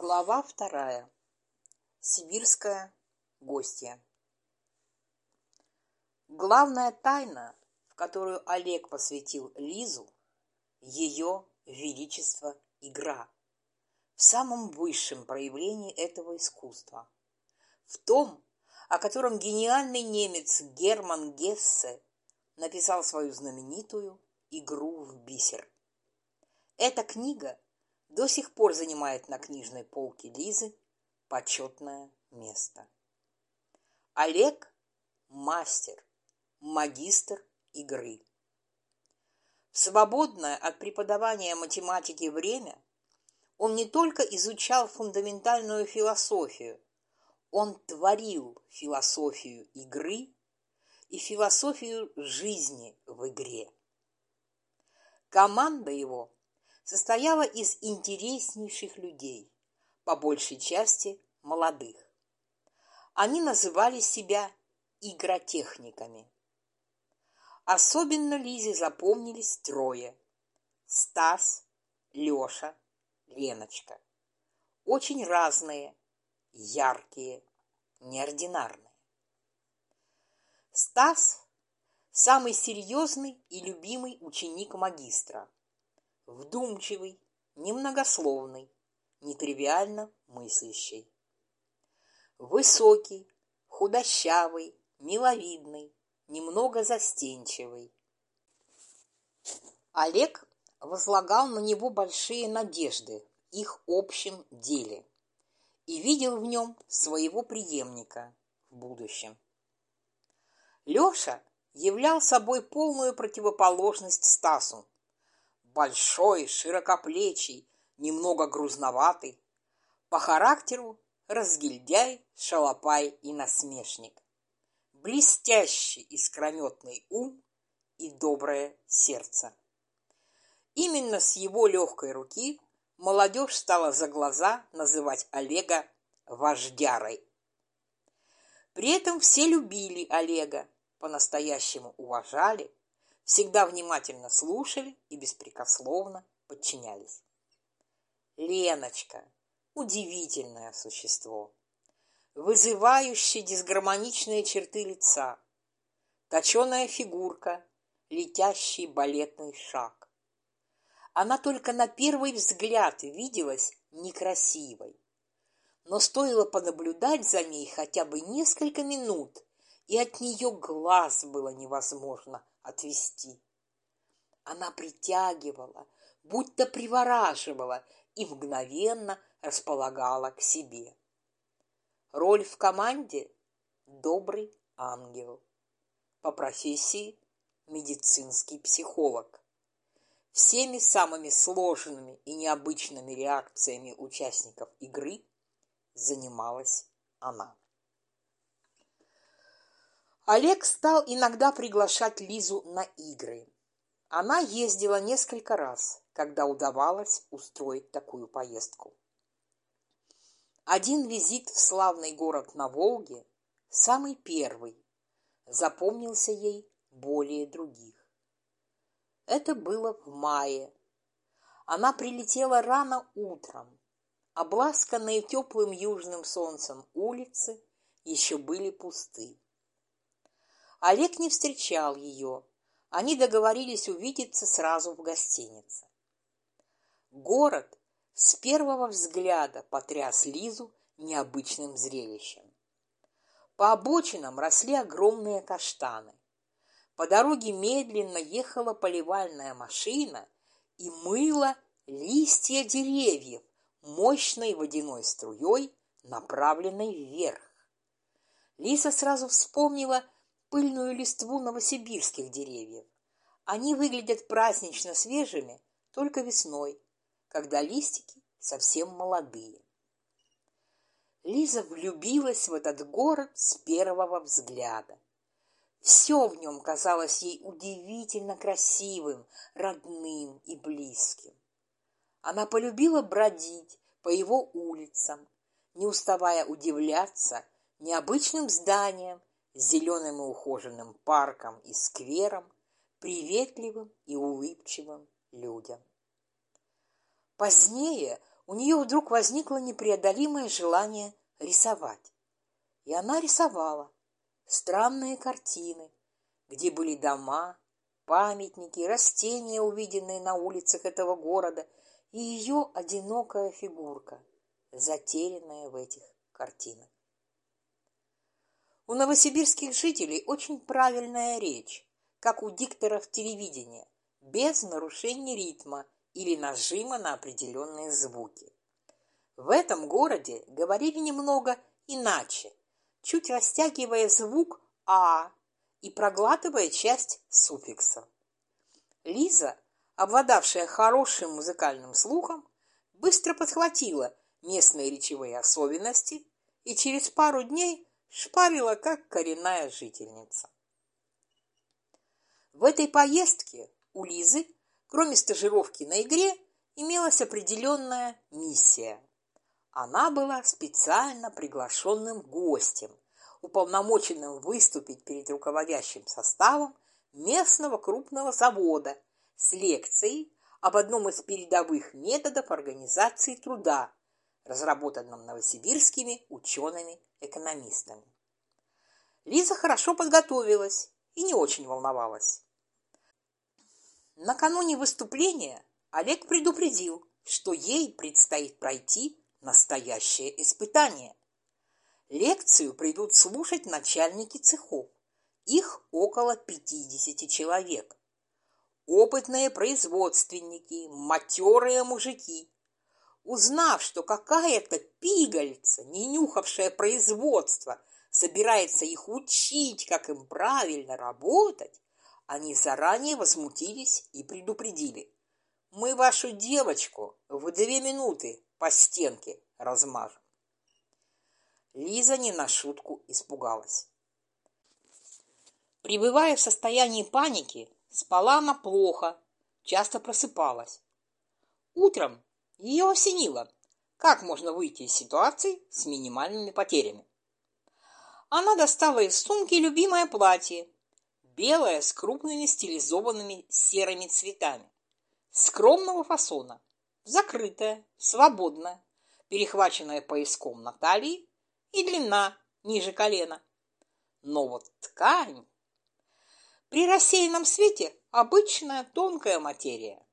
Глава вторая. Сибирская гостья. Главная тайна, в которую Олег посвятил Лизу, ее величество игра, в самом высшем проявлении этого искусства, в том, о котором гениальный немец Герман Гессе написал свою знаменитую «Игру в бисер». Эта книга – до сих пор занимает на книжной полке Лизы почетное место. Олег – мастер, магистр игры. В свободное от преподавания математики время он не только изучал фундаментальную философию, он творил философию игры и философию жизни в игре. Команда его состояла из интереснейших людей, по большей части молодых. Они называли себя игротехниками. Особенно Лизе запомнились трое – Стас, Леша, Леночка. Очень разные, яркие, неординарные. Стас – самый серьезный и любимый ученик магистра вдумчивый, немногословный, нетривиально мыслящий. Высокий, худощавый, миловидный, немного застенчивый. Олег возлагал на него большие надежды в их общем деле и видел в нем своего преемника в будущем. Леша являл собой полную противоположность Стасу, большой, широкоплечий, немного грузноватый, по характеру разгильдяй, шалопай и насмешник, блестящий искрометный ум и доброе сердце. Именно с его легкой руки молодежь стала за глаза называть Олега вождярой. При этом все любили Олега, по-настоящему уважали всегда внимательно слушали и беспрекословно подчинялись. Леночка – удивительное существо, вызывающее дисгармоничные черты лица, точеная фигурка, летящий балетный шаг. Она только на первый взгляд виделась некрасивой, но стоило понаблюдать за ней хотя бы несколько минут, и от нее глаз было невозможно отвести. Она притягивала, будто привораживала и мгновенно располагала к себе. Роль в команде – добрый ангел. По профессии – медицинский психолог. Всеми самыми сложными и необычными реакциями участников игры занималась она. Олег стал иногда приглашать Лизу на игры. Она ездила несколько раз, когда удавалось устроить такую поездку. Один визит в славный город на Волге, самый первый, запомнился ей более других. Это было в мае. Она прилетела рано утром. Обласканные теплым южным солнцем улицы еще были пусты. Олег не встречал ее. Они договорились увидеться сразу в гостинице. Город с первого взгляда потряс Лизу необычным зрелищем. По обочинам росли огромные каштаны. По дороге медленно ехала поливальная машина и мыла листья деревьев мощной водяной струей, направленной вверх. Лиса сразу вспомнила пыльную листву новосибирских деревьев. Они выглядят празднично свежими только весной, когда листики совсем молодые. Лиза влюбилась в этот город с первого взгляда. Все в нем казалось ей удивительно красивым, родным и близким. Она полюбила бродить по его улицам, не уставая удивляться необычным зданиям зеленым и ухоженным парком и сквером, приветливым и улыбчивым людям. Позднее у нее вдруг возникло непреодолимое желание рисовать. И она рисовала странные картины, где были дома, памятники, растения, увиденные на улицах этого города, и ее одинокая фигурка, затерянная в этих картинах. У новосибирских жителей очень правильная речь, как у дикторов телевидения, без нарушения ритма или нажима на определенные звуки. В этом городе говорили немного иначе, чуть растягивая звук «а» и проглатывая часть суффикса. Лиза, обладавшая хорошим музыкальным слухом, быстро подхватила местные речевые особенности и через пару дней шпарила, как коренная жительница. В этой поездке у Лизы, кроме стажировки на игре, имелась определенная миссия. Она была специально приглашенным гостем, уполномоченным выступить перед руководящим составом местного крупного завода с лекцией об одном из передовых методов организации труда, разработанном новосибирскими учеными-экономистами. Лиза хорошо подготовилась и не очень волновалась. Накануне выступления Олег предупредил, что ей предстоит пройти настоящее испытание. Лекцию придут слушать начальники цехов. Их около 50 человек. Опытные производственники, матерые мужики. Узнав, что какая-то пигольца, не нюхавшая производство, собирается их учить, как им правильно работать, они заранее возмутились и предупредили. Мы вашу девочку в две минуты по стенке размажем. Лиза не на шутку испугалась. Пребывая в состоянии паники, спала она плохо, часто просыпалась. Утром ее осенило, как можно выйти из ситуации с минимальными потерями. Она достала из сумки любимое платье, белое с крупными стилизованными серыми цветами, скромного фасона, закрытое, свободное, перехваченное пояском на талии и длина ниже колена. Но вот ткань... При рассеянном свете обычная тонкая материя.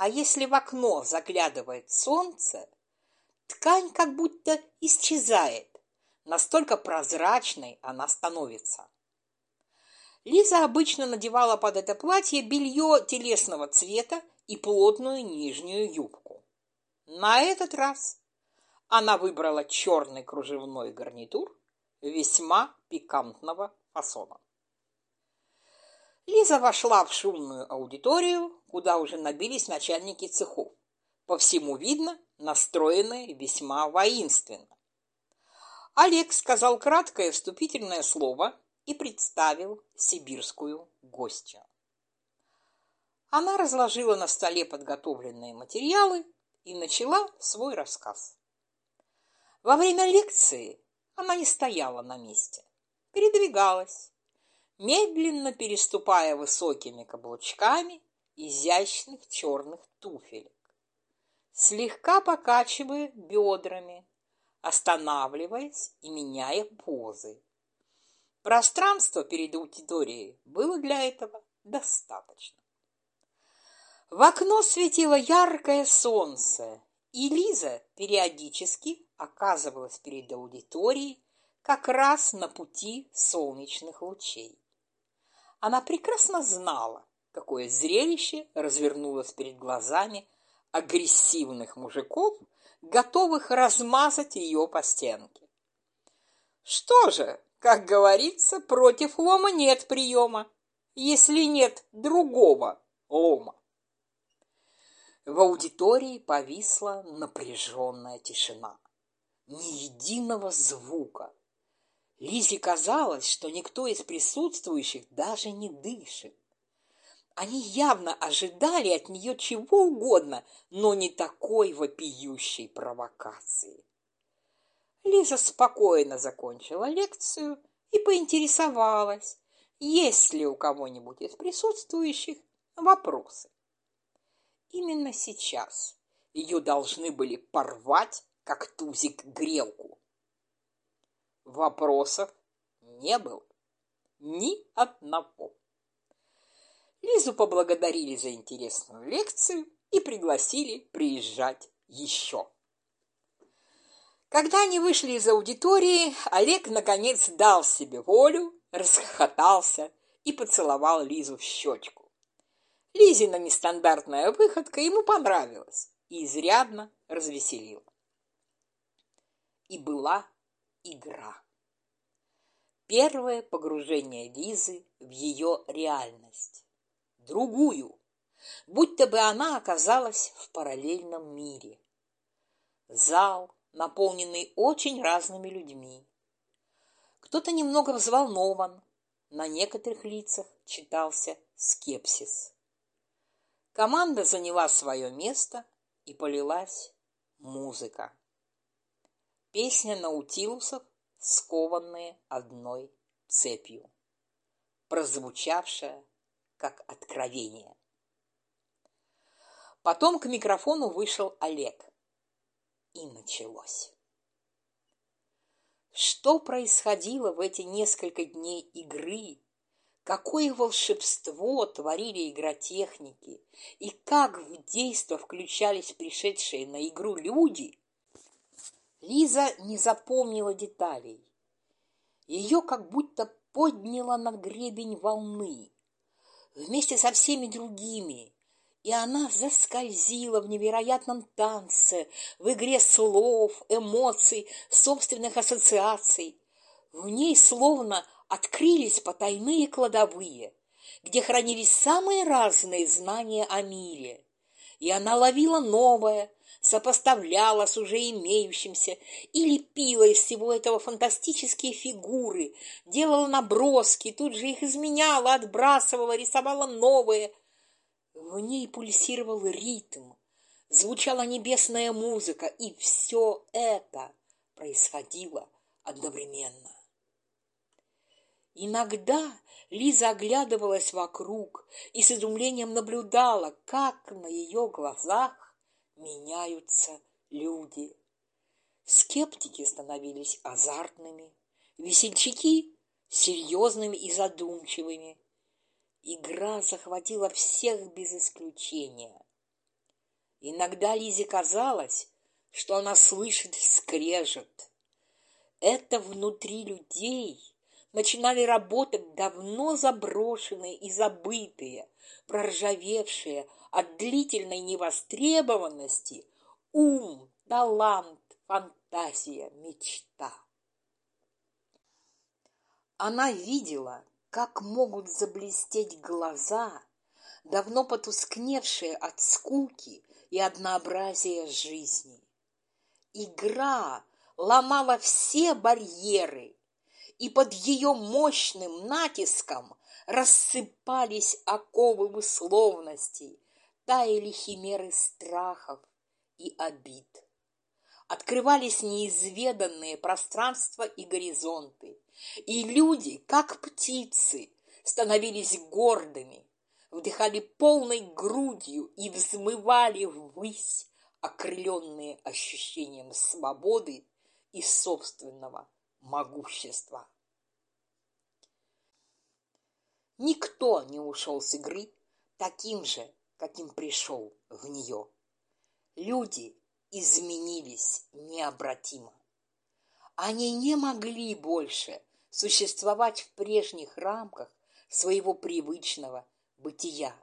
А если в окно заглядывает солнце, ткань как будто исчезает. Настолько прозрачной она становится. Лиза обычно надевала под это платье белье телесного цвета и плотную нижнюю юбку. На этот раз она выбрала черный кружевной гарнитур весьма пикантного фасона. Лиза вошла в шумную аудиторию, куда уже набились начальники цехов. По всему видно, настроенные весьма воинственно. Олег сказал краткое вступительное слово и представил сибирскую гостью. Она разложила на столе подготовленные материалы и начала свой рассказ. Во время лекции она не стояла на месте, передвигалась, медленно переступая высокими каблучками изящных черных туфелек, слегка покачивая бедрами, останавливаясь и меняя позы. Пространства перед аудиторией было для этого достаточно. В окно светило яркое солнце, и Лиза периодически оказывалась перед аудиторией как раз на пути солнечных лучей. Она прекрасно знала, какое зрелище развернулось перед глазами агрессивных мужиков, готовых размазать ее по стенке. Что же, как говорится, против лома нет приема, если нет другого лома. В аудитории повисла напряженная тишина. Ни единого звука. Лизе казалось, что никто из присутствующих даже не дышит. Они явно ожидали от нее чего угодно, но не такой вопиющей провокации. Лиза спокойно закончила лекцию и поинтересовалась, есть ли у кого-нибудь из присутствующих вопросы. Именно сейчас, ее должны были порвать, как тузик грелку. Вопросов не было. Ни одного. Лизу поблагодарили за интересную лекцию и пригласили приезжать еще. Когда они вышли из аудитории, Олег наконец дал себе волю, расхохотался и поцеловал Лизу в щечку. Лизина нестандартная выходка ему понравилась и изрядно развеселила. И была игра. Первое погружение Лизы в ее реальность. Другую, будто бы она оказалась в параллельном мире. Зал, наполненный очень разными людьми. Кто-то немного взволнован, на некоторых лицах читался скепсис. Команда заняла свое место, и полилась музыка. Песня наутилусов, скованные одной цепью, прозвучавшая как откровение. Потом к микрофону вышел Олег и началось. Что происходило в эти несколько дней игры, какое волшебство творили игротехники и как в действо включались пришедшие на игру люди, Лиза не запомнила деталей. Ее как будто подняло на гребень волны. Вместе со всеми другими и она заскользила в невероятном танце, в игре слов, эмоций, собственных ассоциаций. В ней словно открылись потайные кладовые, где хранились самые разные знания о мире. И она ловила новое, сопоставляла с уже имеющимся и лепила из всего этого фантастические фигуры, делала наброски, тут же их изменяла, отбрасывала, рисовала новые, в ней пульсировал ритм, звучала небесная музыка, и все это происходило одновременно. Иногда Лиза оглядывалась вокруг и с изумлением наблюдала, как на ее глазах меняются люди. Скептики становились азартными, весельчаки – серьезными и задумчивыми, Игра захватила всех без исключения. Иногда Лизе казалось, что она слышит скрежет. Это внутри людей начинали работать давно заброшенные и забытые, проржавевшие от длительной невостребованности ум, талант, фантазия, мечта. Она видела, как могут заблестеть глаза, давно потускневшие от скуки и однообразия жизни. Игра ломала все барьеры, и под ее мощным натиском рассыпались оковы условностей, таяли химеры страхов и обид. Открывались неизведанные пространства и горизонты, и люди, как птицы, становились гордыми, вдыхали полной грудью и взмывали ввысь, окрыленные ощущением свободы и собственного могущества. Никто не ушел с игры таким же, каким пришел в нее. Люди изменились необратимо. Они не могли больше существовать в прежних рамках своего привычного бытия.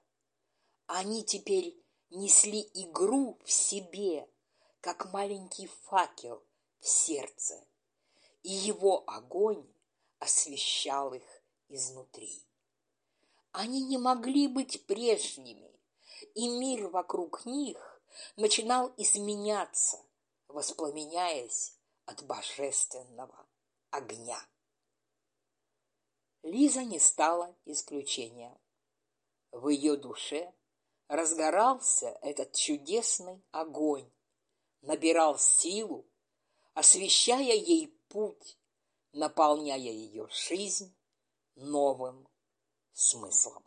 Они теперь несли игру в себе, как маленький факел в сердце, и его огонь освещал их изнутри. Они не могли быть прежними, и мир вокруг них начинал изменяться, воспламеняясь от божественного огня. Лиза не стала исключением. В ее душе разгорался этот чудесный огонь, набирал силу, освещая ей путь, наполняя ее жизнь новым смыслом.